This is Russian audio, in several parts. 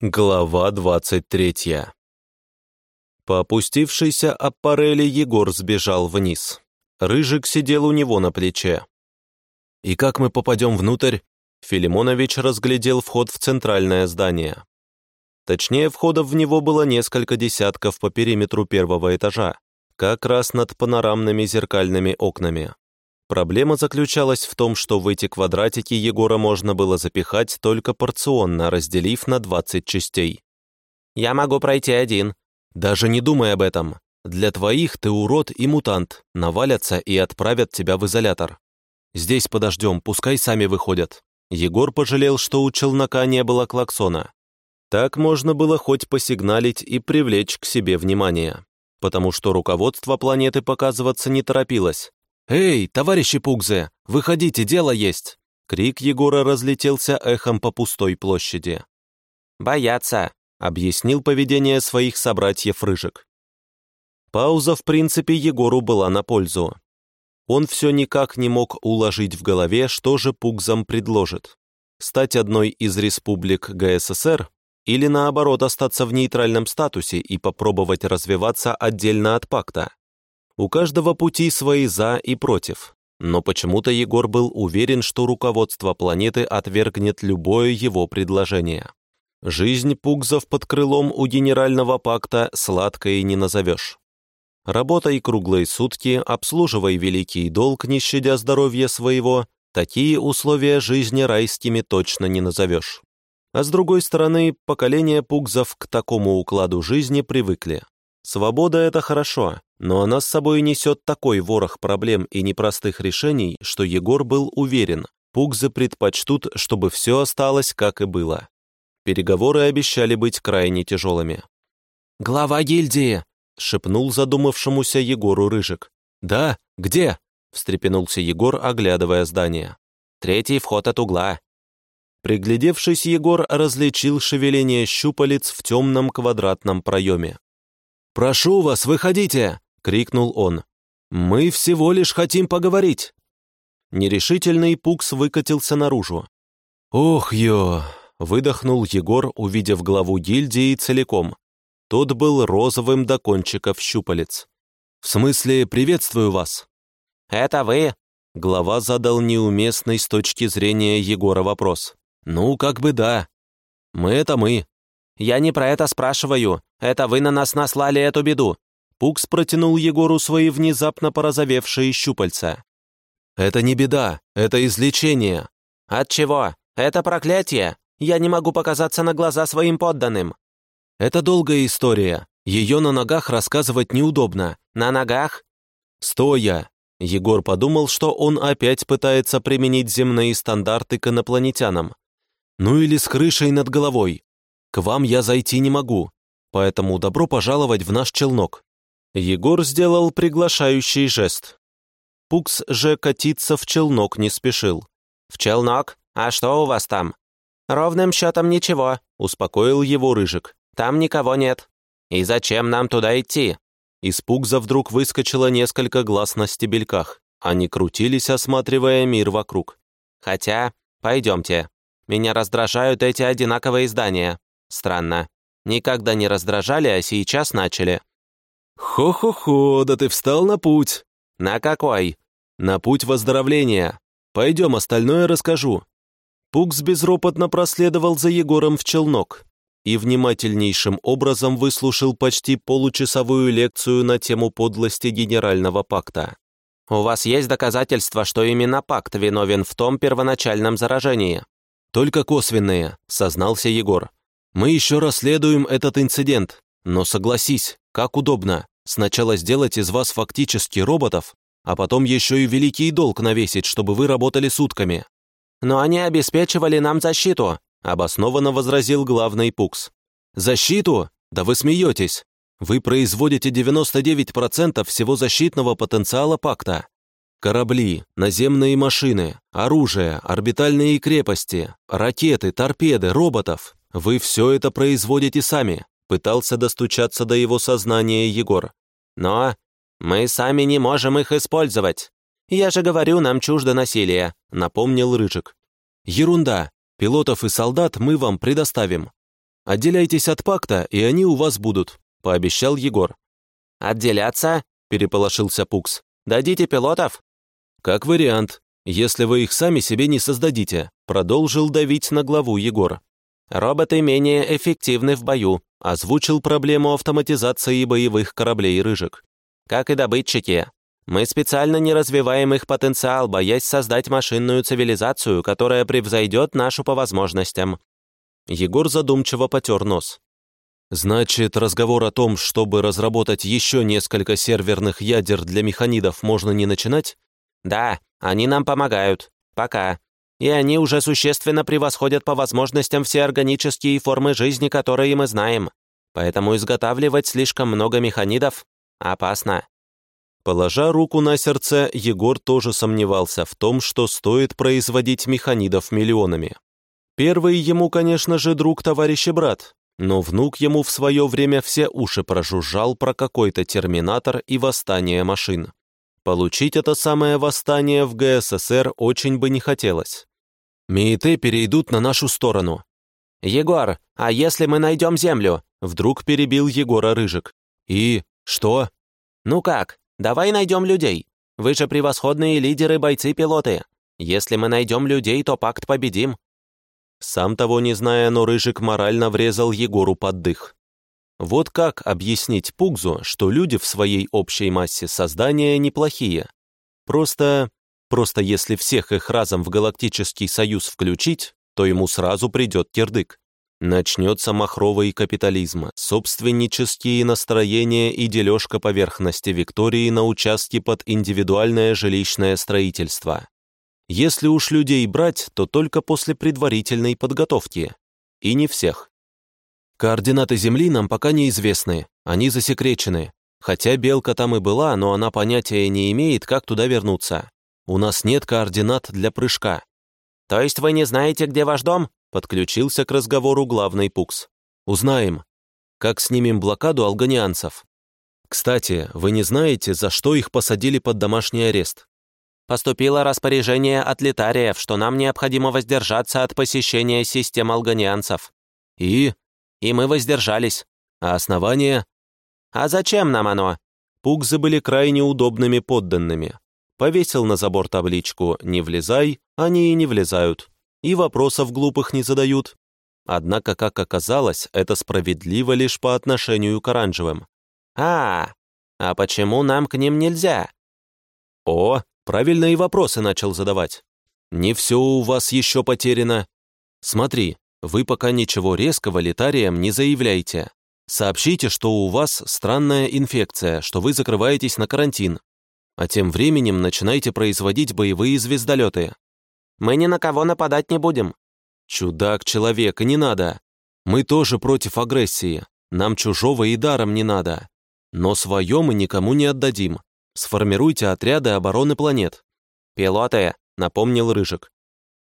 Глава 23 По опустившейся аппарели Егор сбежал вниз. Рыжик сидел у него на плече. «И как мы попадем внутрь?» Филимонович разглядел вход в центральное здание. Точнее, входов в него было несколько десятков по периметру первого этажа, как раз над панорамными зеркальными окнами. Проблема заключалась в том, что в эти квадратики Егора можно было запихать только порционно, разделив на 20 частей. «Я могу пройти один». «Даже не думай об этом. Для твоих ты урод и мутант, навалятся и отправят тебя в изолятор. Здесь подождем, пускай сами выходят». Егор пожалел, что у челнока не было клаксона. Так можно было хоть посигналить и привлечь к себе внимание, потому что руководство планеты показываться не торопилось, «Эй, товарищи Пугзе, выходите, дело есть!» Крик Егора разлетелся эхом по пустой площади. «Боятся», — объяснил поведение своих собратьев Рыжик. Пауза, в принципе, Егору была на пользу. Он все никак не мог уложить в голове, что же Пугзам предложит. Стать одной из республик ГССР или, наоборот, остаться в нейтральном статусе и попробовать развиваться отдельно от пакта. У каждого пути свои «за» и «против». Но почему-то Егор был уверен, что руководство планеты отвергнет любое его предложение. Жизнь пугзов под крылом у генерального пакта сладкой не назовешь. Работай круглые сутки, обслуживай великий долг, не щадя здоровья своего, такие условия жизни райскими точно не назовешь. А с другой стороны, поколение пугзов к такому укладу жизни привыкли. Свобода — это хорошо, но она с собой несет такой ворох проблем и непростых решений, что Егор был уверен, пугзы предпочтут, чтобы все осталось, как и было. Переговоры обещали быть крайне тяжелыми. «Глава гильдии!» — шепнул задумавшемуся Егору Рыжик. «Да, где?» — встрепенулся Егор, оглядывая здание. «Третий вход от угла». Приглядевшись, Егор различил шевеление щупалец в темном квадратном проеме. «Прошу вас, выходите!» — крикнул он. «Мы всего лишь хотим поговорить!» Нерешительный Пукс выкатился наружу. «Ох, ё!» — выдохнул Егор, увидев главу гильдии целиком. Тот был розовым до кончиков щупалец. «В смысле, приветствую вас!» «Это вы?» — глава задал неуместный с точки зрения Егора вопрос. «Ну, как бы да. Мы — это мы». «Я не про это спрашиваю. Это вы на нас наслали эту беду. Пукс протянул Егору свои внезапно порозовевшие щупальца. «Это не беда, это излечение». «От чего? Это проклятие. Я не могу показаться на глаза своим подданным». «Это долгая история. Ее на ногах рассказывать неудобно». «На ногах?» «Стоя». Егор подумал, что он опять пытается применить земные стандарты к инопланетянам. «Ну или с крышей над головой. К вам я зайти не могу, поэтому добро пожаловать в наш челнок». Егор сделал приглашающий жест. Пукс же катиться в челнок не спешил. «В челнок? А что у вас там?» «Ровным счетом ничего», — успокоил его Рыжик. «Там никого нет. И зачем нам туда идти?» Из Пукза вдруг выскочило несколько глаз на стебельках. Они крутились, осматривая мир вокруг. «Хотя, пойдемте. Меня раздражают эти одинаковые здания. Странно. Никогда не раздражали, а сейчас начали. «Хо-хо-хо, да ты встал на путь!» «На какой?» «На путь выздоровления. Пойдем, остальное расскажу». Пукс безропотно проследовал за Егором в челнок и внимательнейшим образом выслушал почти получасовую лекцию на тему подлости Генерального пакта. «У вас есть доказательства, что именно пакт виновен в том первоначальном заражении?» «Только косвенные», — сознался Егор. «Мы еще расследуем этот инцидент, но согласись, как удобно. Сначала сделать из вас фактически роботов, а потом еще и великий долг навесить, чтобы вы работали сутками». «Но они обеспечивали нам защиту», — обоснованно возразил главный Пукс. «Защиту? Да вы смеетесь. Вы производите 99% всего защитного потенциала пакта. Корабли, наземные машины, оружие, орбитальные крепости, ракеты, торпеды, роботов. Вы все это производите сами. Пытался достучаться до его сознания Егор. «Но мы сами не можем их использовать. Я же говорю, нам чуждо насилие», — напомнил Рыжик. «Ерунда. Пилотов и солдат мы вам предоставим». Отделяйтесь от пакта, и они у вас будут», — пообещал Егор. «Отделяться?» — переполошился Пукс. «Дадите пилотов?» «Как вариант, если вы их сами себе не создадите», — продолжил давить на главу Егор. «Роботы менее эффективны в бою», — озвучил проблему автоматизации боевых кораблей «Рыжик». «Как и добытчики. Мы специально не развиваем их потенциал, боясь создать машинную цивилизацию, которая превзойдет нашу по возможностям». Егор задумчиво потер нос. «Значит, разговор о том, чтобы разработать еще несколько серверных ядер для механидов, можно не начинать?» «Да, они нам помогают. Пока. И они уже существенно превосходят по возможностям все органические формы жизни, которые мы знаем. Поэтому изготавливать слишком много механидов опасно». Положа руку на сердце, Егор тоже сомневался в том, что стоит производить механидов миллионами. Первый ему, конечно же, друг, товарищ и брат, но внук ему в свое время все уши прожужжал про какой-то терминатор и восстание машин. Получить это самое восстание в ГССР очень бы не хотелось. МИИТы перейдут на нашу сторону. «Егор, а если мы найдем Землю?» Вдруг перебил Егора Рыжик. «И что?» «Ну как, давай найдем людей. Вы же превосходные лидеры, бойцы-пилоты. Если мы найдем людей, то пакт победим. Сам того не зная, но Рыжик морально врезал Егору под дых. Вот как объяснить Пугзу, что люди в своей общей массе создания неплохие? Просто... просто если всех их разом в Галактический Союз включить, то ему сразу придет кирдык. Начнется махровый капитализм, собственнические настроения и дележка поверхности Виктории на участке под индивидуальное жилищное строительство. Если уж людей брать, то только после предварительной подготовки. И не всех. Координаты Земли нам пока неизвестны, они засекречены. Хотя Белка там и была, но она понятия не имеет, как туда вернуться. У нас нет координат для прыжка. То есть вы не знаете, где ваш дом? Подключился к разговору главный Пукс. Узнаем. Как снимем блокаду алганианцев. Кстати, вы не знаете, за что их посадили под домашний арест? Поступило распоряжение от летариев, что нам необходимо воздержаться от посещения систем алганианцев. И? И мы воздержались. А основание? А зачем нам оно? Пугзы были крайне удобными подданными. Повесил на забор табличку «Не влезай», они и не влезают. И вопросов глупых не задают. Однако, как оказалось, это справедливо лишь по отношению к оранжевым. А, а почему нам к ним нельзя? О, правильные вопросы начал задавать. Не все у вас еще потеряно. Смотри, вы пока ничего резкого летариям не заявляйте. Сообщите, что у вас странная инфекция, что вы закрываетесь на карантин. А тем временем начинайте производить боевые звездолеты. Мы ни на кого нападать не будем. Чудак-человек, не надо. Мы тоже против агрессии. Нам чужого и даром не надо. Но свое мы никому не отдадим. Сформируйте отряды обороны планет». «Пилоты», — напомнил Рыжик.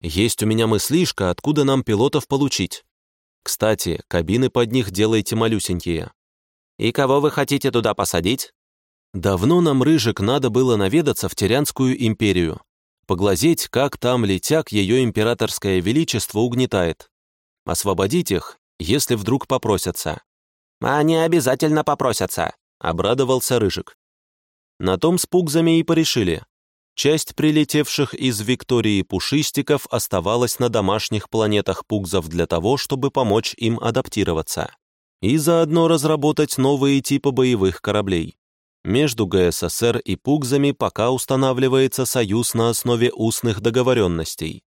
«Есть у меня мыслишка, откуда нам пилотов получить. Кстати, кабины под них делайте малюсенькие». «И кого вы хотите туда посадить?» Давно нам, Рыжик, надо было наведаться в Тирянскую империю. Поглазеть, как там летяк ее императорское величество угнетает. Освободить их, если вдруг попросятся. «Они обязательно попросятся», — обрадовался Рыжик. На том с пугзами и порешили. Часть прилетевших из Виктории пушистиков оставалась на домашних планетах пугзов для того, чтобы помочь им адаптироваться. И заодно разработать новые типы боевых кораблей. Между ГССР и пугзами пока устанавливается союз на основе устных договоренностей.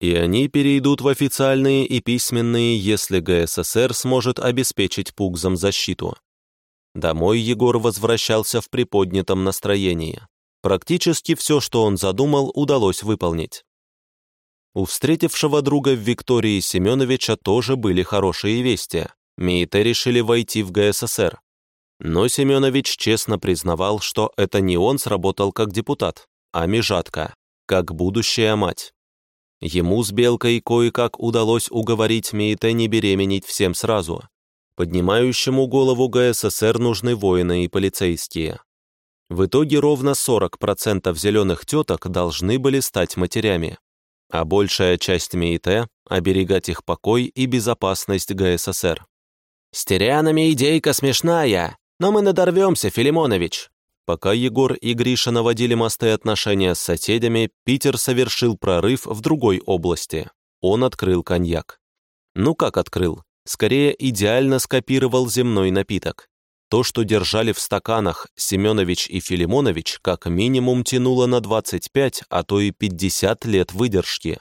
И они перейдут в официальные и письменные, если ГССР сможет обеспечить пугзам защиту. Домой Егор возвращался в приподнятом настроении. Практически все, что он задумал, удалось выполнить. У встретившего друга Виктории Семеновича тоже были хорошие вести. МИИТы решили войти в ГССР. Но Семенович честно признавал, что это не он сработал как депутат, а Межатка, как будущая мать. Ему с Белкой кое-как удалось уговорить МИИТ не беременеть всем сразу, Поднимающему голову ГССР нужны воины и полицейские. В итоге ровно 40% зеленых теток должны были стать матерями, а большая часть МИИТ – оберегать их покой и безопасность ГССР. «С Терянами идейка смешная, но мы надорвемся, Филимонович». Пока Егор и Гриша наводили мосты отношения с соседями, Питер совершил прорыв в другой области. Он открыл коньяк. Ну как открыл? Скорее, идеально скопировал земной напиток. То, что держали в стаканах Семенович и Филимонович, как минимум тянуло на 25, а то и 50 лет выдержки.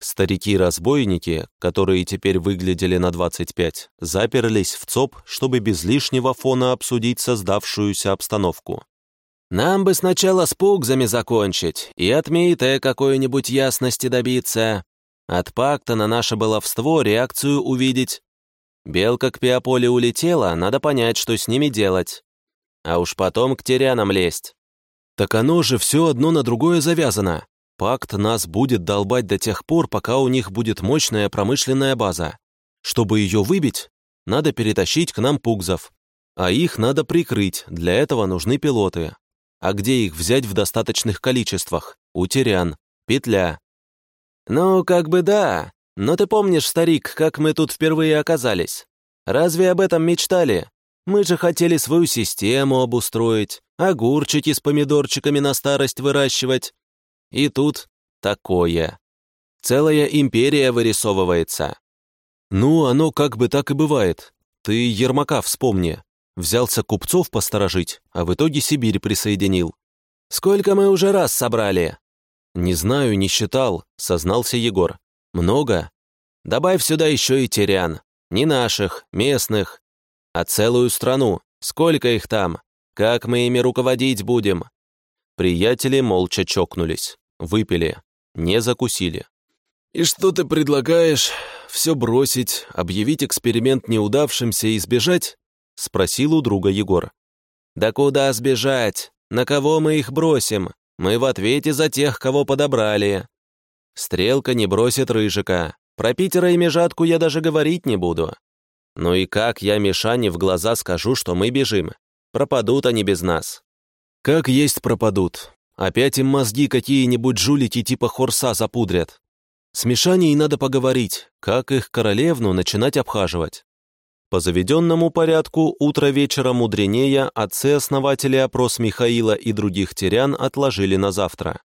Старики-разбойники, которые теперь выглядели на 25, заперлись в ЦОП, чтобы без лишнего фона обсудить создавшуюся обстановку. «Нам бы сначала с пугзами закончить и от Мейте какой-нибудь ясности добиться. От пакта на наше баловство реакцию увидеть. Белка к Пиаполе улетела, надо понять, что с ними делать. А уж потом к терянам лезть». «Так оно же все одно на другое завязано», Пакт нас будет долбать до тех пор, пока у них будет мощная промышленная база. Чтобы ее выбить, надо перетащить к нам пугзов. А их надо прикрыть, для этого нужны пилоты. А где их взять в достаточных количествах? У терян. Петля. Ну, как бы да. Но ты помнишь, старик, как мы тут впервые оказались? Разве об этом мечтали? Мы же хотели свою систему обустроить, огурчики с помидорчиками на старость выращивать, и тут такое. Целая империя вырисовывается. Ну, оно как бы так и бывает. Ты Ермака вспомни. Взялся купцов посторожить, а в итоге Сибирь присоединил. Сколько мы уже раз собрали? Не знаю, не считал, сознался Егор. Много? Добавь сюда еще и терян. Не наших, местных, а целую страну. Сколько их там? Как мы ими руководить будем? Приятели молча чокнулись, выпили, не закусили. «И что ты предлагаешь? Все бросить, объявить эксперимент неудавшимся и сбежать?» — спросил у друга Егор. «Да куда сбежать? На кого мы их бросим? Мы в ответе за тех, кого подобрали. Стрелка не бросит Рыжика. Про Питера и Межатку я даже говорить не буду. Ну и как я Мишане в глаза скажу, что мы бежим? Пропадут они без нас. Как есть пропадут. Опять им мозги какие-нибудь жулики типа Хорса запудрят. С Мишаней надо поговорить, как их королевну начинать обхаживать. По заведенному порядку утро вечера мудренее отцы-основатели опрос Михаила и других терян отложили на завтра.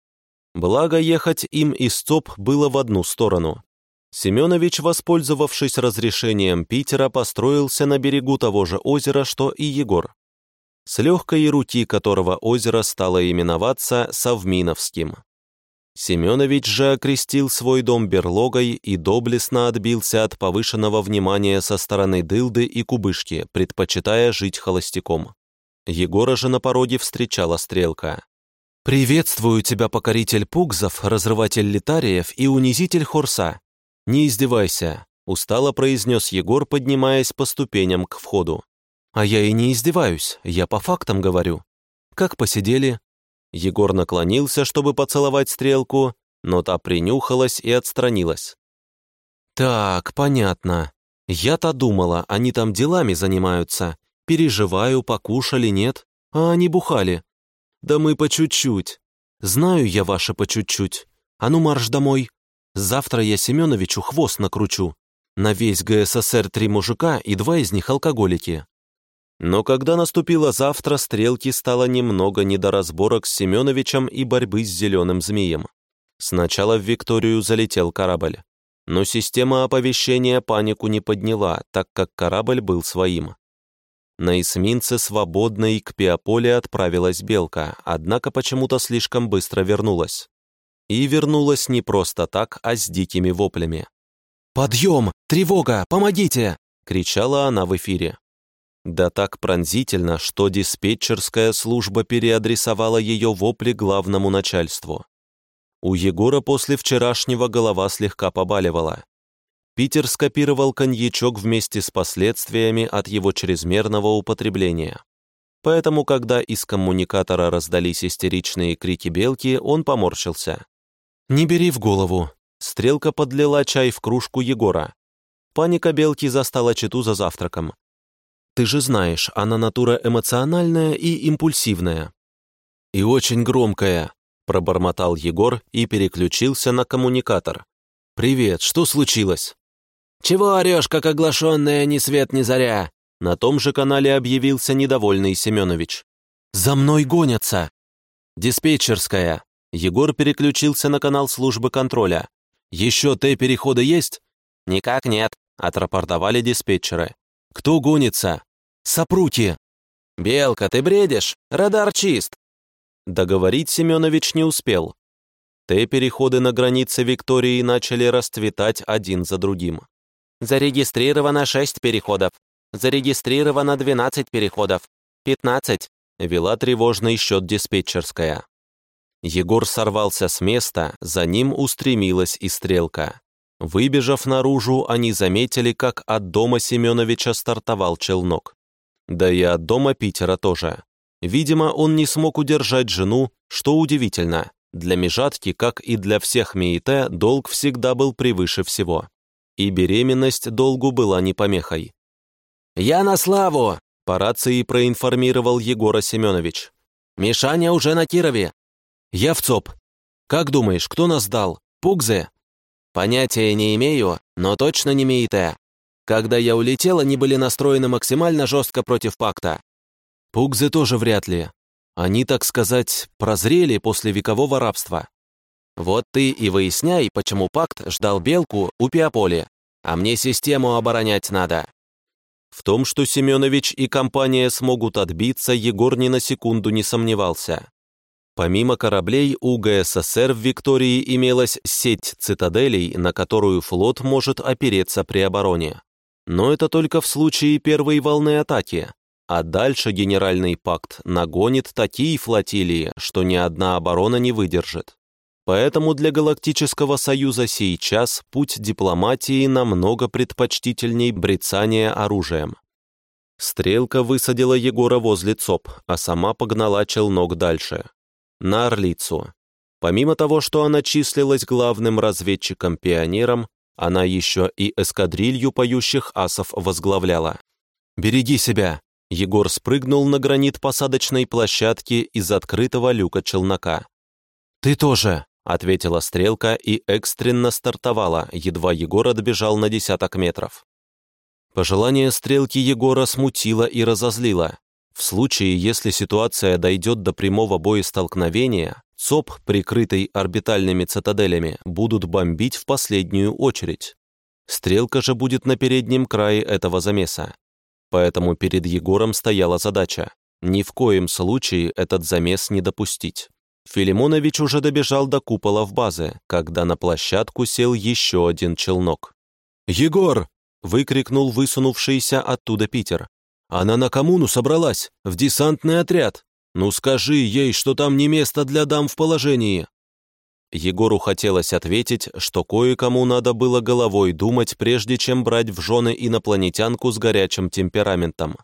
Благо, ехать им из ЦОП было в одну сторону. Семенович, воспользовавшись разрешением Питера, построился на берегу того же озера, что и Егор с легкой руки которого озеро стало именоваться Совминовским. Семенович же окрестил свой дом берлогой и доблестно отбился от повышенного внимания со стороны Дылды и Кубышки, предпочитая жить холостяком. Егора же на пороге встречала стрелка. «Приветствую тебя, покоритель пугзов, разрыватель литариев и унизитель хорса. Не издевайся», — устало произнес Егор, поднимаясь по ступеням к входу. А я и не издеваюсь, я по фактам говорю. Как посидели?» Егор наклонился, чтобы поцеловать стрелку, но та принюхалась и отстранилась. «Так, понятно. Я-то думала, они там делами занимаются. Переживаю, покушали, нет. А они бухали. Да мы по чуть-чуть. Знаю я ваше по чуть-чуть. А ну марш домой. Завтра я Семеновичу хвост накручу. На весь ГССР три мужика и два из них алкоголики. Но когда наступило завтра, стрелки стало немного не до разборок с Семеновичем и борьбы с зеленым змеем. Сначала в Викторию залетел корабль. Но система оповещения панику не подняла, так как корабль был своим. На эсминце свободной к Пиаполе отправилась Белка, однако почему-то слишком быстро вернулась. И вернулась не просто так, а с дикими воплями. «Подъем! Тревога! Помогите!» — кричала она в эфире. Да так пронзительно, что диспетчерская служба переадресовала ее вопли главному начальству. У Егора после вчерашнего голова слегка побаливала. Питер скопировал коньячок вместе с последствиями от его чрезмерного употребления. Поэтому, когда из коммуникатора раздались истеричные крики белки, он поморщился. «Не бери в голову!» Стрелка подлила чай в кружку Егора. Паника белки застала читу за завтраком. Ты же знаешь, она натура эмоциональная и импульсивная». «И очень громкая», — пробормотал Егор и переключился на коммуникатор. «Привет, что случилось?» Чего орешь, как оглашенная ни свет ни заря?» На том же канале объявился недовольный Семенович. «За мной гонятся!» «Диспетчерская!» Егор переключился на канал службы контроля. «Еще Т-переходы есть?» «Никак нет», — отрапортовали диспетчеры. «Кто гонится?» «Сопруки!» «Белка, ты бредишь? Радар чист!» Договорить Семенович не успел. Т-переходы на границе Виктории начали расцветать один за другим. «Зарегистрировано шесть переходов. Зарегистрировано двенадцать переходов. Пятнадцать!» Вела тревожный счет диспетчерская. Егор сорвался с места, за ним устремилась и стрелка. Выбежав наружу, они заметили, как от дома Семеновича стартовал челнок. Да и от дома Питера тоже. Видимо, он не смог удержать жену, что удивительно. Для Межатки, как и для всех МИИТ, долг всегда был превыше всего. И беременность долгу была не помехой. «Я на славу!» — по рации проинформировал Егора Семенович. «Мишаня уже на Кирове!» «Я в ЦОП. Как думаешь, кто нас дал? Пугзе?» «Понятия не имею, но точно не МИИТ. Когда я улетел, они были настроены максимально жестко против пакта. Пугзы тоже вряд ли. Они, так сказать, прозрели после векового рабства. Вот ты и выясняй, почему пакт ждал белку у Пиаполи, а мне систему оборонять надо. В том, что Семенович и компания смогут отбиться, Егор ни на секунду не сомневался. Помимо кораблей, у ГССР в Виктории имелась сеть цитаделей, на которую флот может опереться при обороне. Но это только в случае первой волны атаки, а дальше Генеральный пакт нагонит такие флотилии, что ни одна оборона не выдержит. Поэтому для Галактического Союза сейчас путь дипломатии намного предпочтительней брецания оружием. Стрелка высадила Егора возле ЦОП, а сама погнала челнок дальше. На Орлицу. Помимо того, что она числилась главным разведчиком-пионером, она еще и эскадрилью поющих асов возглавляла. «Береги себя!» Егор спрыгнул на гранит посадочной площадки из открытого люка челнока. «Ты тоже!» — ответила стрелка и экстренно стартовала, едва Егор отбежал на десяток метров. Пожелание стрелки Егора смутило и разозлило. В случае, если ситуация дойдет до прямого боестолкновения, ЦОП, прикрытый орбитальными цитаделями, будут бомбить в последнюю очередь. Стрелка же будет на переднем крае этого замеса. Поэтому перед Егором стояла задача ни в коем случае этот замес не допустить. Филимонович уже добежал до купола в базы, когда на площадку сел еще один челнок. «Егор!» — выкрикнул высунувшийся оттуда Питер. «Она на коммуну собралась, в десантный отряд. Ну скажи ей, что там не место для дам в положении!» Егору хотелось ответить, что кое-кому надо было головой думать, прежде чем брать в жены инопланетянку с горячим темпераментом.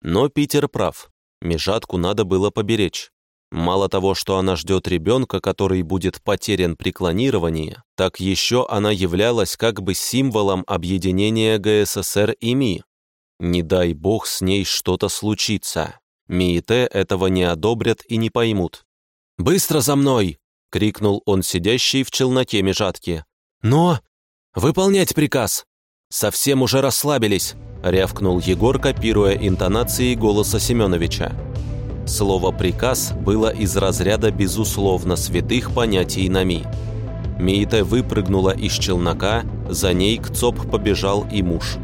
Но Питер прав. Межатку надо было поберечь. Мало того, что она ждет ребенка, который будет потерян при клонировании, так еще она являлась как бы символом объединения ГССР и МИ. Не дай бог с ней что-то случится. МИИТ этого не одобрят и не поймут. «Быстро за мной!» — крикнул он сидящий в челноке межатки. «Но! Выполнять приказ!» «Совсем уже расслабились!» — рявкнул Егор, копируя интонации голоса Семеновича. Слово «приказ» было из разряда безусловно святых понятий Нами. Миите выпрыгнула из челнока, за ней к ЦОП побежал и муж.